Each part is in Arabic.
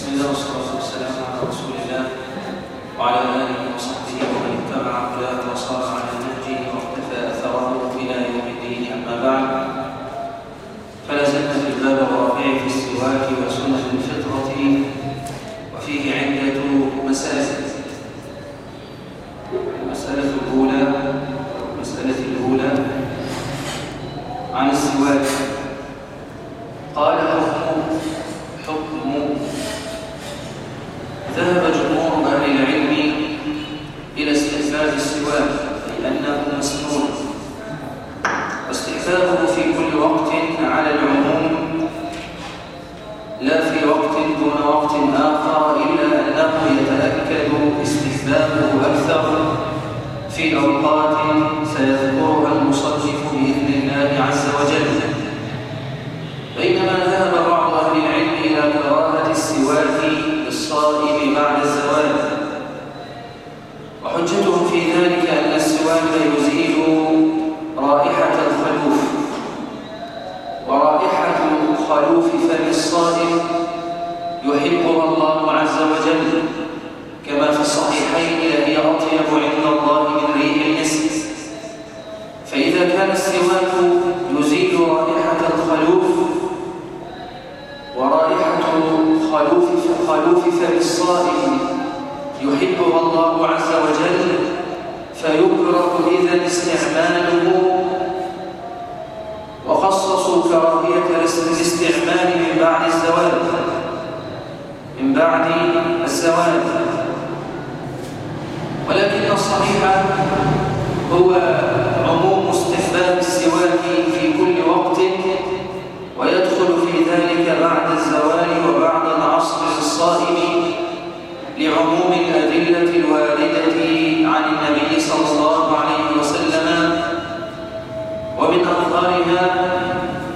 بسم الله والصلاة والسلام على رسول الله وعلى آله وصحبه ومن اتبع هداه وصار على نهجه واقتفى أثره إلى يوم الدين أما بعد فلا زلنا في الباب الرابع في السواك وسنن الفطرة وفيه عدة مسائل المسألة الأولى المسألة الأولى عن السواك قال حكم حكم ذهب جمهور أهل العلم إلى استحباب السواك أي أنه مسنون واستحبابه في كل وقت على العموم لا في وقت دون وقت آخر إلا أنه يتأكد استحبابه أكثر في أوقات سيذكرها المصنف بإذن الله عز وجل بينما ذهب بعض أهل العلم إلى كراهة السواك للصائم بعد الزواج وحجتهم في ذلك أن السواك يزيل رائحة الخلوف ورائحة الصائم يحبها الله عز وجل كما في الصحيحين هي أطيب عند الله من ريح المسك. فإذا كان السواك يزيل رائحة الخلوف ورائحة خلوف خلوف فم الصائم يحبها الله عز وجل فيكره إذا استعماله وخصصوا كراهية الاستعمال من بعد الزواج. من بعد الزواج. ولكن الصحيح هو عموم استحباب السواك في كل وقت ويدخل في ذلك بعد الزوال وبعد العصر للصائم لعموم الأدلة الواردة عن النبي صلى الله عليه وسلم. ومن أظهرها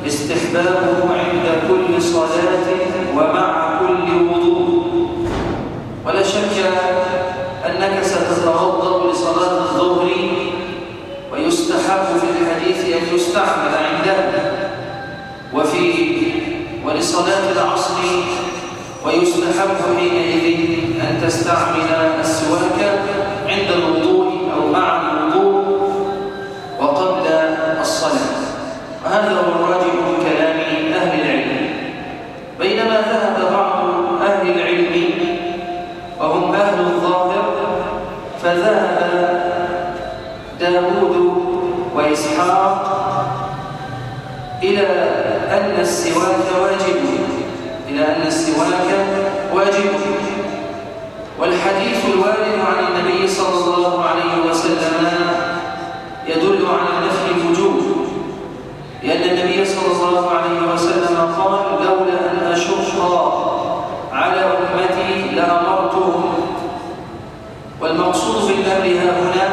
استحبابه عند كل صلاة ومع كل وضوء. ولا شك أنك ستتوضأ لصلاة الظهر ويستحب في الحديث أن يستعمل عندها وفي ولصلاة العصر ويستحب حينئذ أن تستعمل السواك عند الوضوء. وإسحاق إلى أن السواك واجب إلى أن السواك واجب. والحديث الوارد عن النبي صلى الله عليه وسلم يدل على نفي الوجوب لأن النبي صلى الله عليه وسلم قال لولا أن أشق على أمتي لأمرتهم. والمقصود بالأمر هنا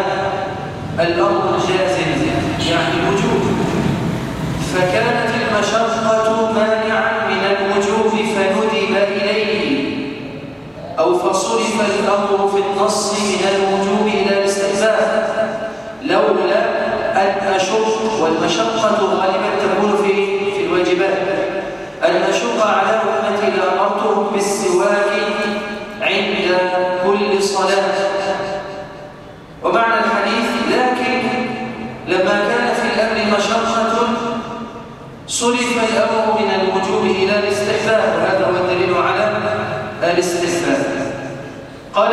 الأمر الجازم. يعني الوجوب. فكانت المشقة مانعا من الوجوب فندب إليه أو فصرف الأمر في النص من الوجوب إلى الاستحباب. لولا أن أشق والمشقة غالبا تكون في في الواجبات. أن أشق على أمتي لأمرتهم بالسواك عند كل صلاة. الاستحباب قال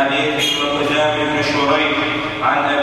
حديث المتجامع بن شريح عن أبي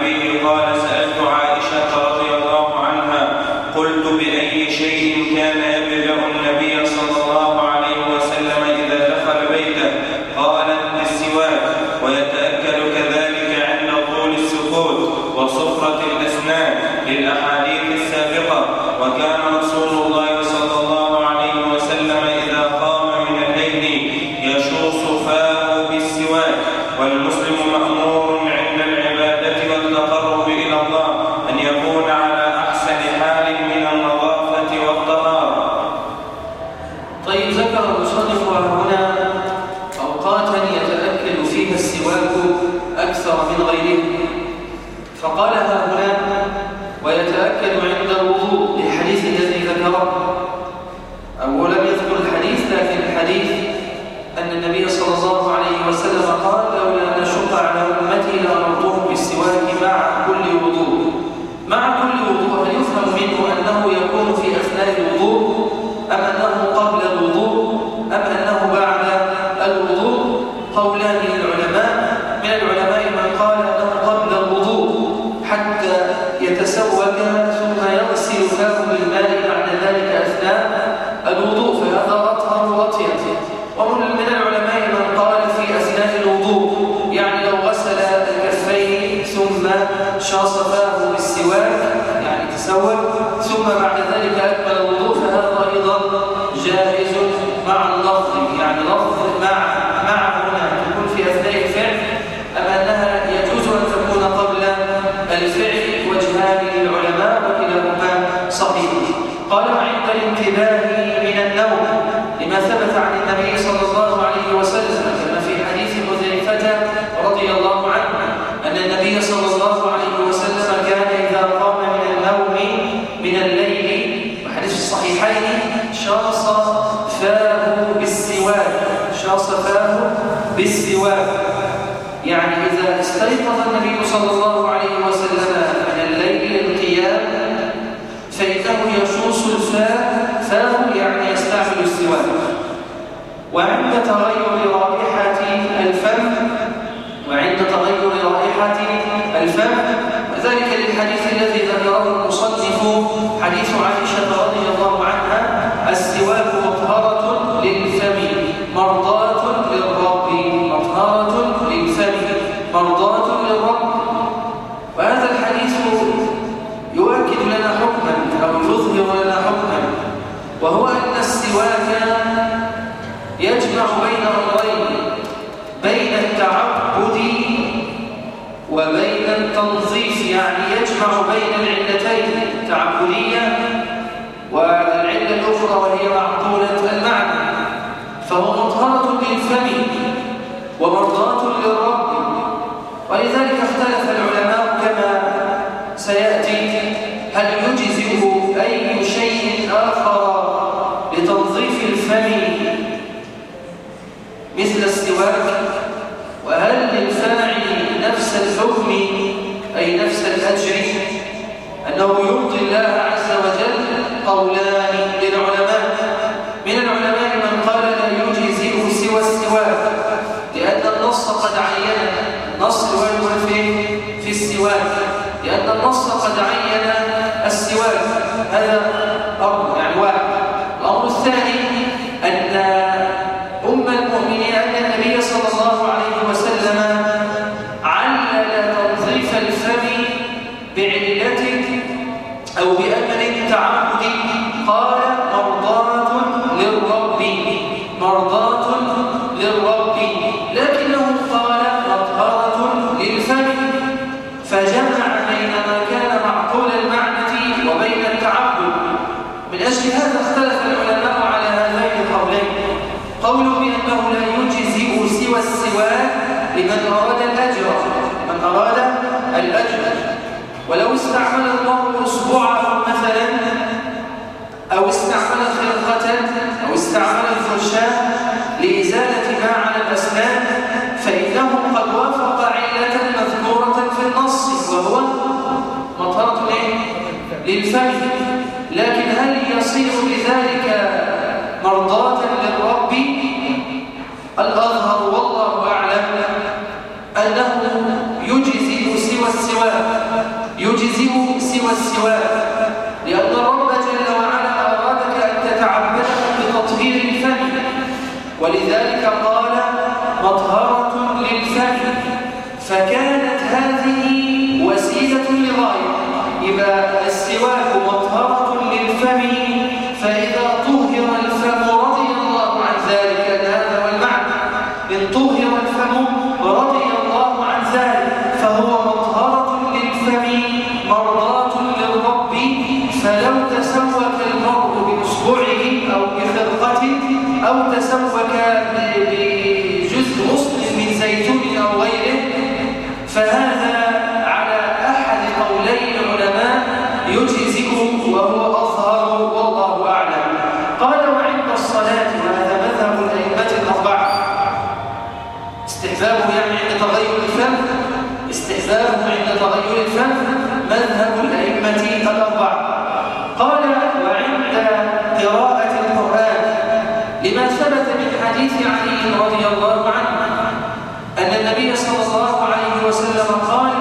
الأسباب ذلك للحديث الذي ذكره المصنف حديث عائشة للفم النص قد عين السواك. هذا أرض يعني واحد. حديث علي رضي الله عنه أن النبي صلى الله عليه وسلم قال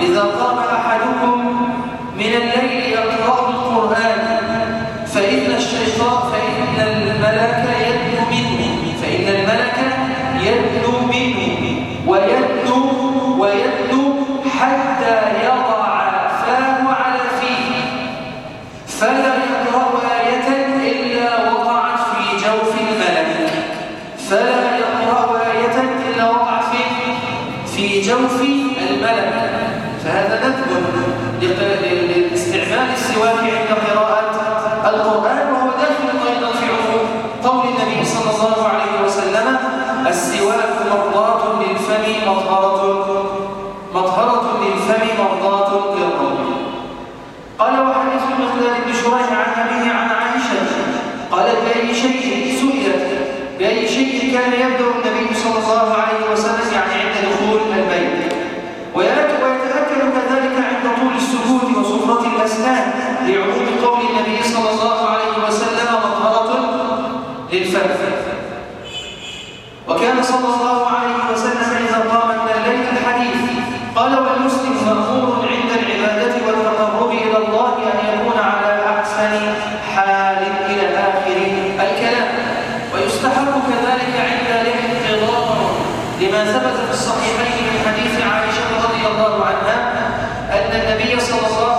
إذا قام أحدكم من الليل يقرأ القرآن فإن الشيطان فإن الملك يدنو منه فإن الملك يدنو منه. لما ثبت في الصحيحين من حديث عائشة رضي الله عنها أن النبي صلى الله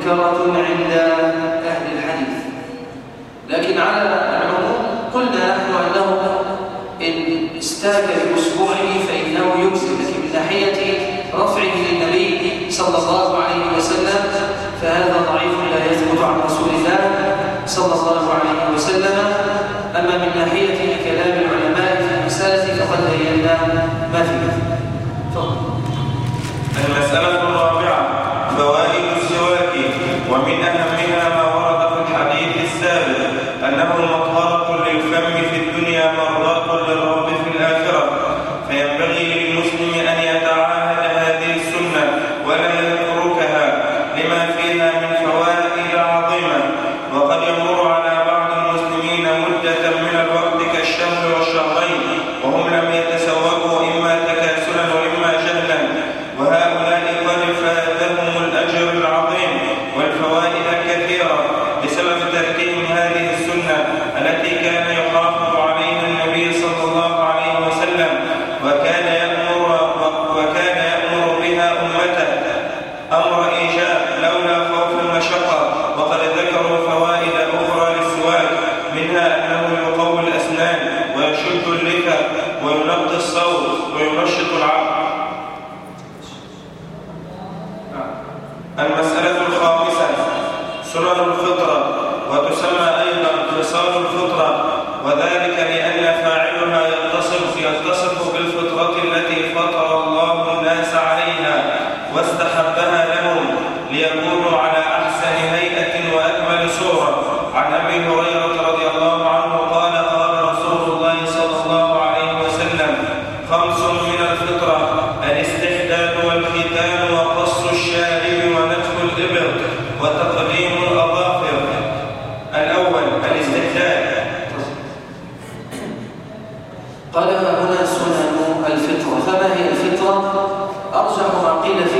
منكرة عند أهل الحديث. لكن على العموم قلنا نحن أنه إن استاك بأسبوعه فإنه يجزي لكن من ناحية رفعه للنبي صلى الله عليه وسلم فهذا ضعيف لا يثبت عن رسول الله صلى الله عليه وسلم. أما من ناحية كلام العلماء في المسألة فقد بينا ما فيه تفضل. المسألة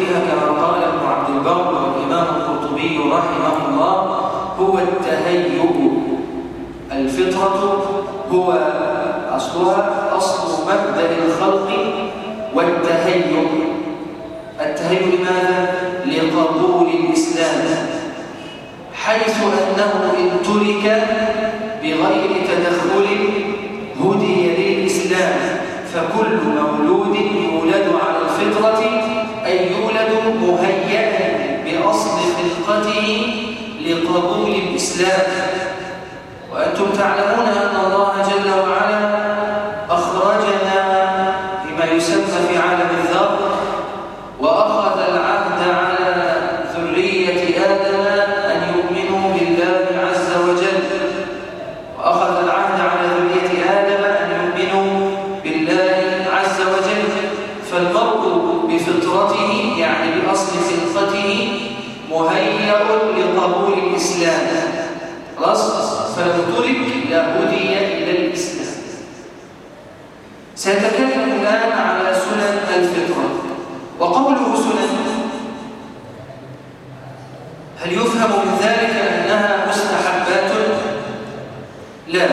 فيها كما قال ابن عبد البر والإمام القرطبي رحمه الله هو التهيؤ الفطرة هو أصلها أصل مبدأ الخلق والتهيؤ التهيؤ لماذا؟ لقبول الإسلام حيث أنه إن ترك بغير تدخل هدي للإسلام فكل مولود يولد على الفطرة أي يولد مهيئا بأصل خلقته لقبول الإسلام. وأنتم تعلمون أن الله جل وعلا هل يفهم من ذلك أنها مستحبات؟ لا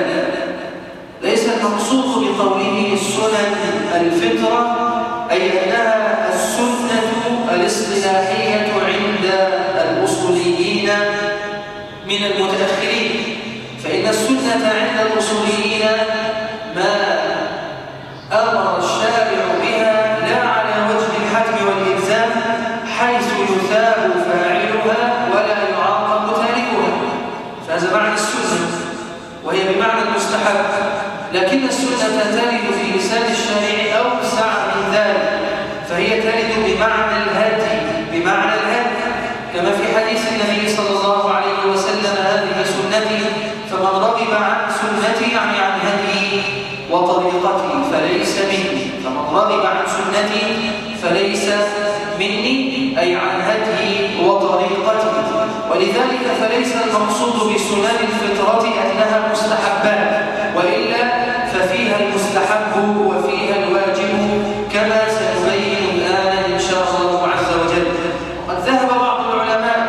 ليس المقصود بقوله سنن الفطرة أي أنها السنة الاصطلاحية عند الأصوليين من المتأخرين فإن السنة عند الأصوليين المستحب لكن السنة ترد في لسان الشارع أوسع من ذلك. فهي ترد بمعنى الهدي بمعنى الهدي. كما في حديث النبي صلى الله عليه وسلم هذه سنتي فمن رغب عن سنتي يعني عن هدي وطريقتي فليس مني. فمن رغب عن سنتي فليس مني أي عن هدي وطريقتي. ولذلك فليس المقصود بسنن الفطرة أنها مستحبات وإلا ففيها المستحب وفيها الواجب كما سنبين الآن إن شاء الله عز وجل. وقد ذهب بعض العلماء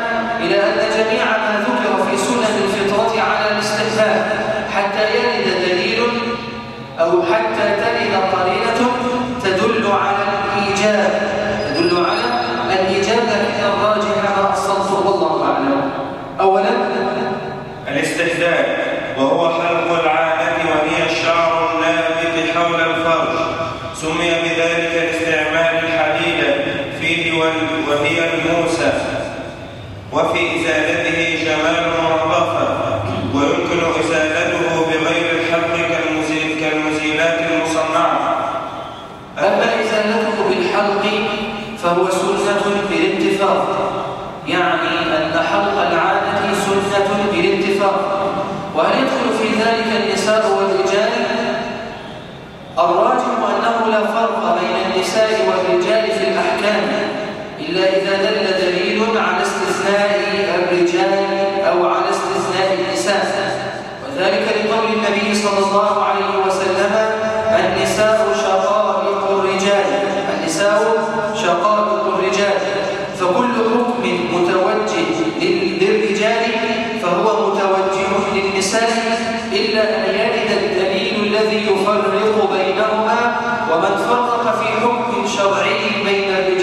إلى أن جميع ما ذكر في سنن الفطرة على الاستحباب حتى يلد دليل أو حتى تلد قرينة ذلك النساء والرجال. الراجح أنه لا فرق بين النساء والرجال في الأحكام إلا إذا دل دليل على استثناء الرجال أو على استثناء النساء. وذلك لقول النبي صلى الله عليه وسلم النساء شقائق الرجال. النساء شقائق الرجال. فكل حكم متوجه للرجال فهو متوجه للنساء إلا أن يرد الدليل الذي يفرق بينهما ومن فرق في حكم شرعي بين الإنسان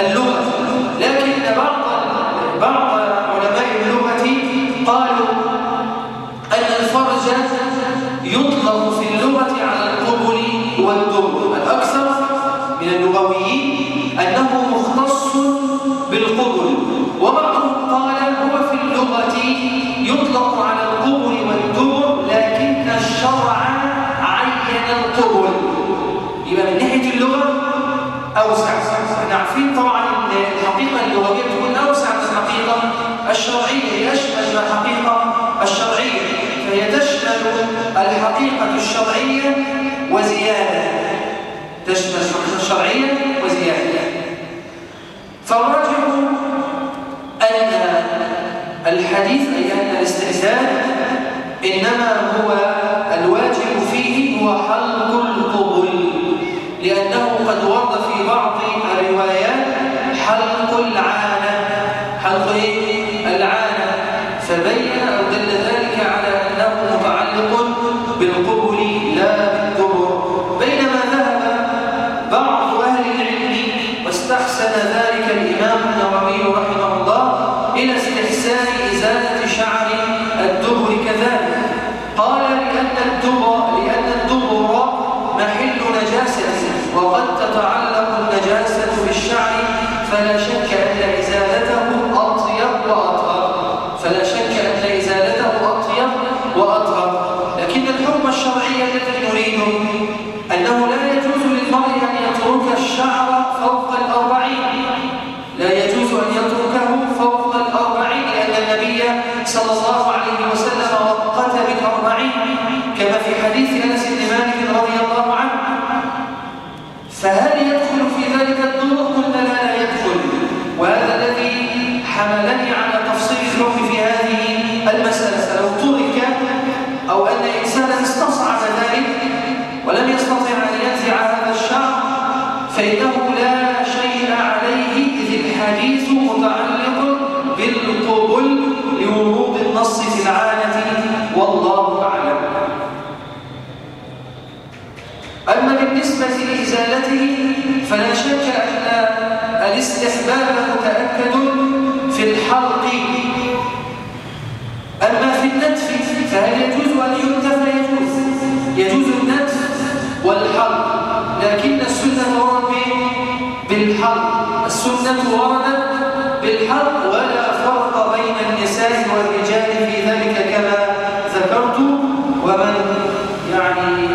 اللغة. لكن بعض بعض علماء اللغة قالوا أن الفرج يطلق في اللغة الحقيقة الشرعية وزيادة تشمل الحقيقة الشرعية وزيادة. فالراجح أن الحديث أي أن الاستئذان إنما هو بالحق. السنة وردت بالحق ولا فرق بين النساء والرجال في ذلك كما ذكرت. ومن يعني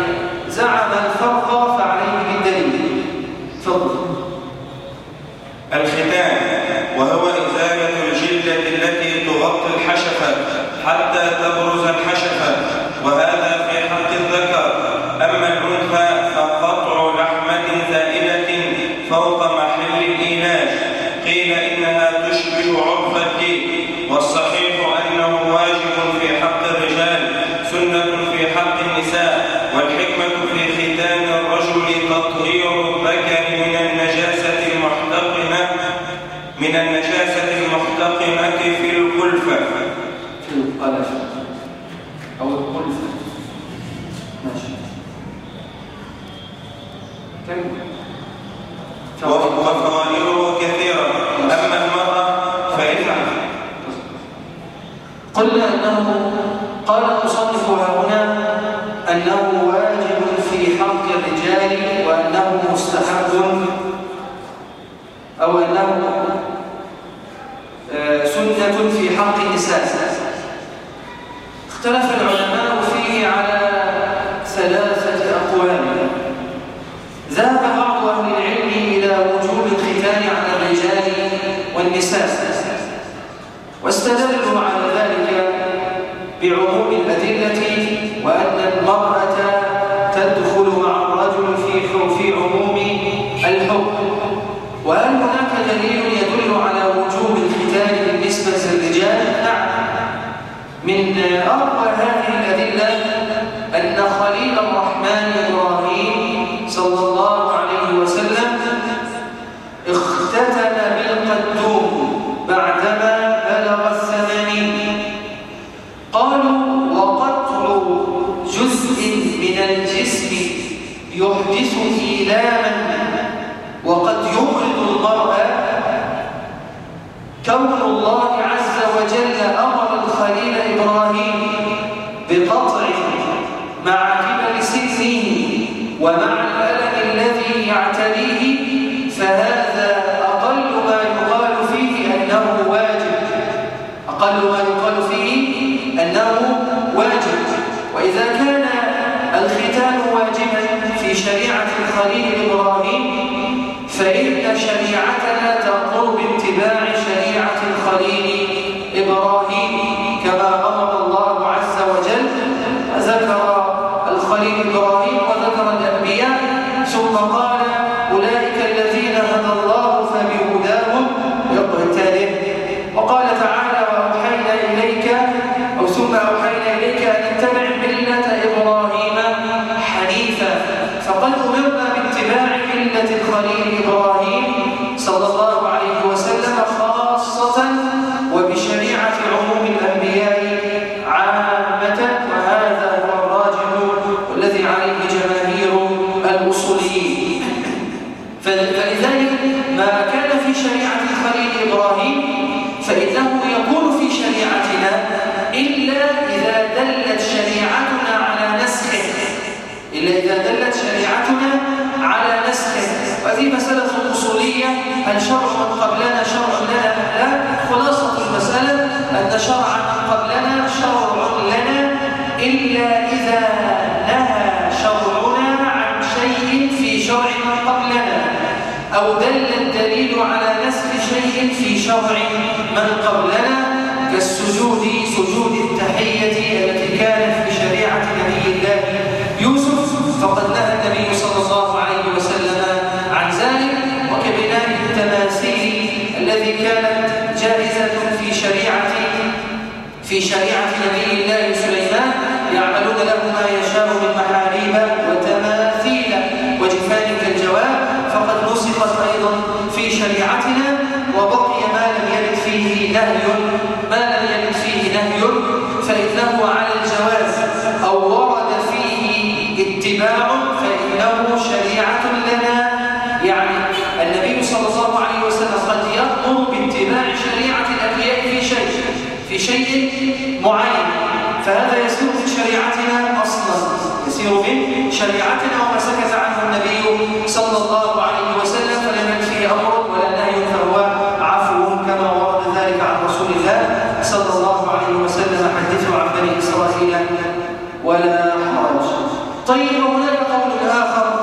شريعتنا سجود سجود التحية التي كانت في شريعة نبي الله يوسف فقد نهى النبي صلى الله عليه وسلم عن ذلك وكبناء التماثيل الذي كانت جاهزة في شريعة في شريعة نبي الله سليمان يعملون له ما يشاء من محاريب وتماثيل وجفان كالجواب فقد نسخت أيضا في شريعتنا وبقي ما لم يرد فيه نهي فإنه شريعة لنا. يعني النبي صلى الله عليه وسلم قد يأمر باتباع شريعة الأنبياء في شيء في شيء معين. فهذا يسير من شريعتنا أصلا. يسير من شريعتنا وما سكت عنه النبي صلى الله عليه وسلم. فلم يكفيه أمر ولا فهو عفو كما ورد ذلك عن رسول الله صلى الله عليه وسلم. حدثه عن بني إسرائيل. ولا طيب هناك قول آخر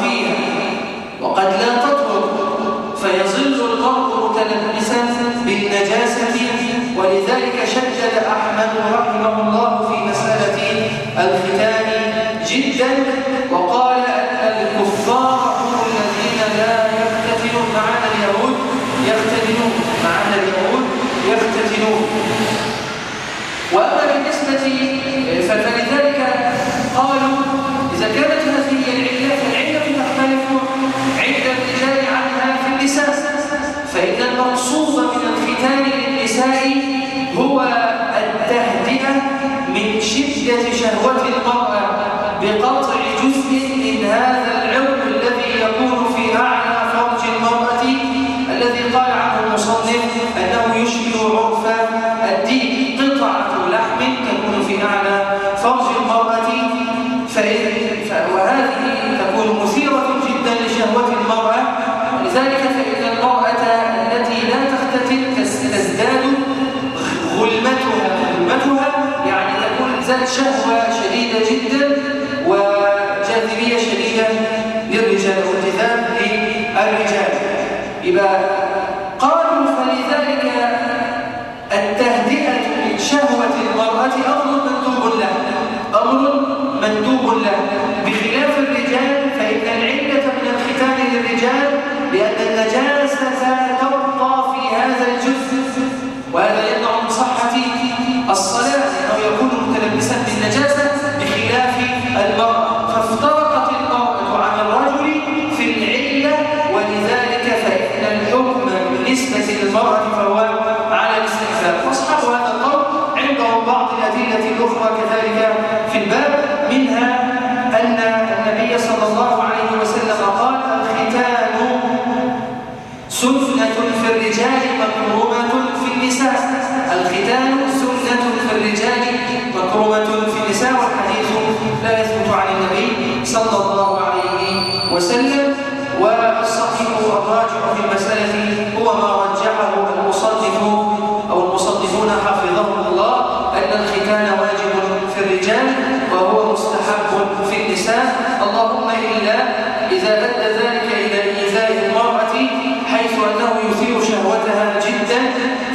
فيها. وقد لا تترك فيظل المرء متلبسا بالنجاسة نتيجة شهوة المرأة شهوة شديدة جدا وجاذبية شديدة للرجال والتذاب للرجال يبقى قالوا فلذلك التهدئة من شهوة المرأة أمر مندوب له. أمر مندوب له. بخلاف الرجال فإن العلة من الختان للرجال لأن النجاسة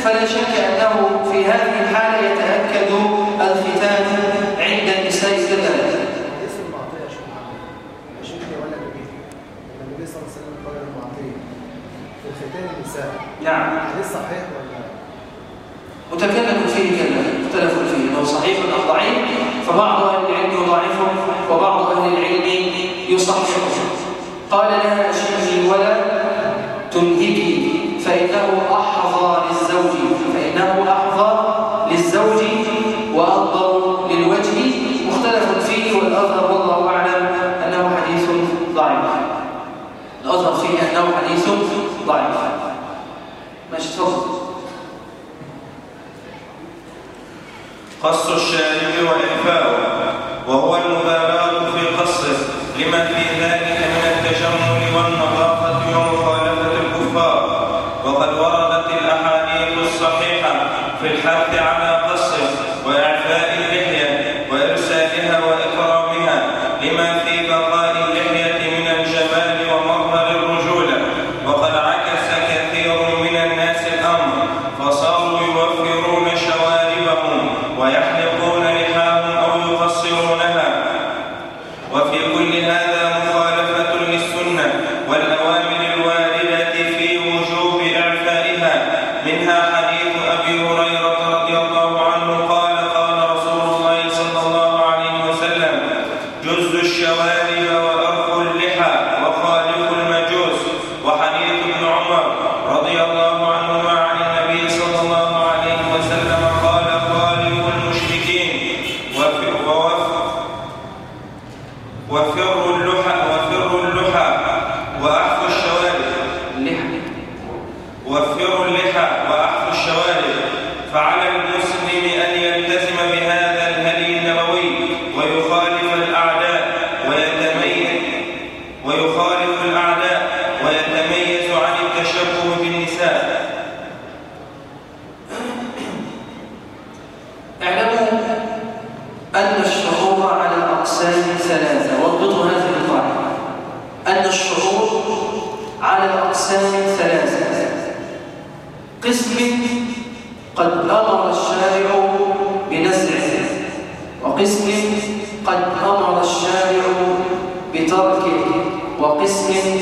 فلا شك أنه في هذه الحالة يتأكد الختان عند النساء كذلك نعم. هل صحيح ولا متكلم فيه كلام اختلف فيه. لو صحيح أو ضعيف فبعض أهل العلم يضاعفه وبعض أهل العلم يصححه. قال لها شيخي ولا تنهكي فإنه احرى قص الشارب والإعفاء وهو المبالغ في قصه لما في ذلك من التجمل والنظافة ومخالفة الكفار. وقد وردت الأحاديث الصحيحة في الحث على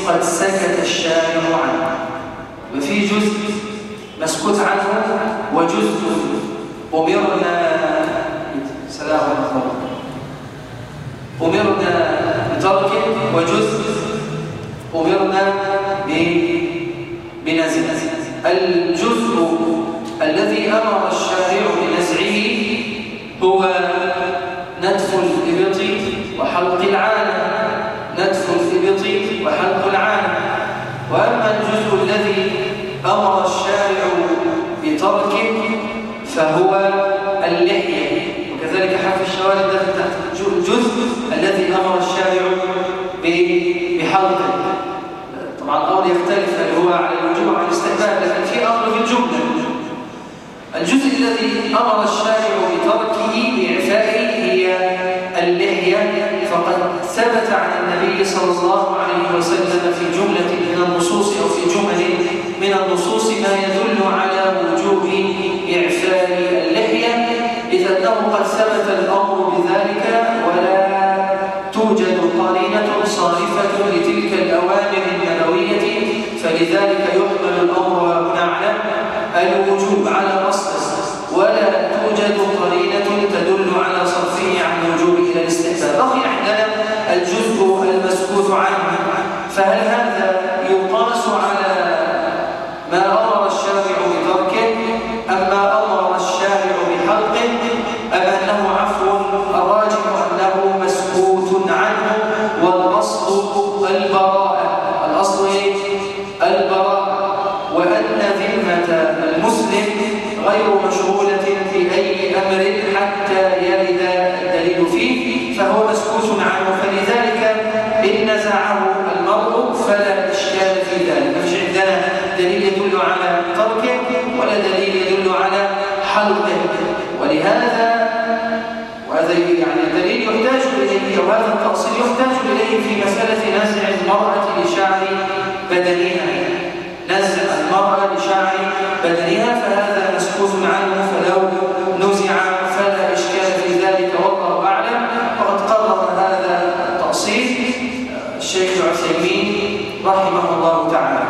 قد سكت الشارع عنه. وفي جزء مسكوت عنه وجزء أمرنا سلام الله. أمرنا بتركه وجزء أمرنا بنزل. الجزء الذي أمر الشارع فهو اللحية. وكذلك حرف الشوارع داخل تحت الجزء الذي أمر الشارع بحلقه طبعا الأمر يختلف هل هو على الوجوب أو الاستحباب لكن في أمر في الجملة. الجزء الذي أمر الشارع بتركه بإعفائه هي اللحية. فقد ثبت عن النبي صلى الله عليه وسلم في جملة من النصوص أو في جمل من النصوص ما يدل على وجوب العثيمين رحمه الله تعالى.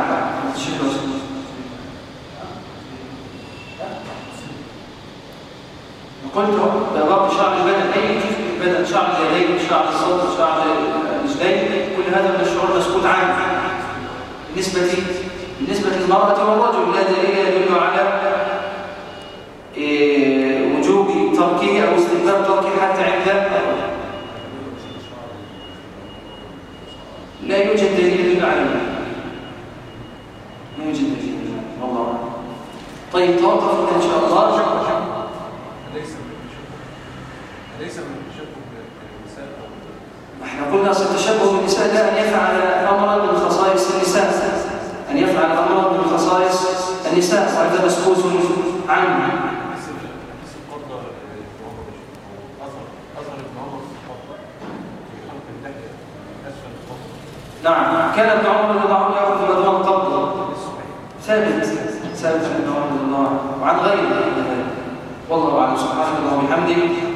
قلت بالرب شعر البدن أي جزء البدن؟ شعر اليدين شعر الصدر شعر الرجلين. كل هذا من الشعور مسكوت عنه. بالنسبة بالنسبة للمرأة والرجل لا دليل يدل على إيه، وجوب تركه أو استحباب تركه حتى عند يوجد دليل على ذلك. يوجد دليل والله طيب توقف كان ابن عمر رضي الله عنه يأخذ مضمون القبض ثابت ثابت عن عمر رضي الله عنه وعن غيره والله أعلم. سبحانك اللهم وبحمدك.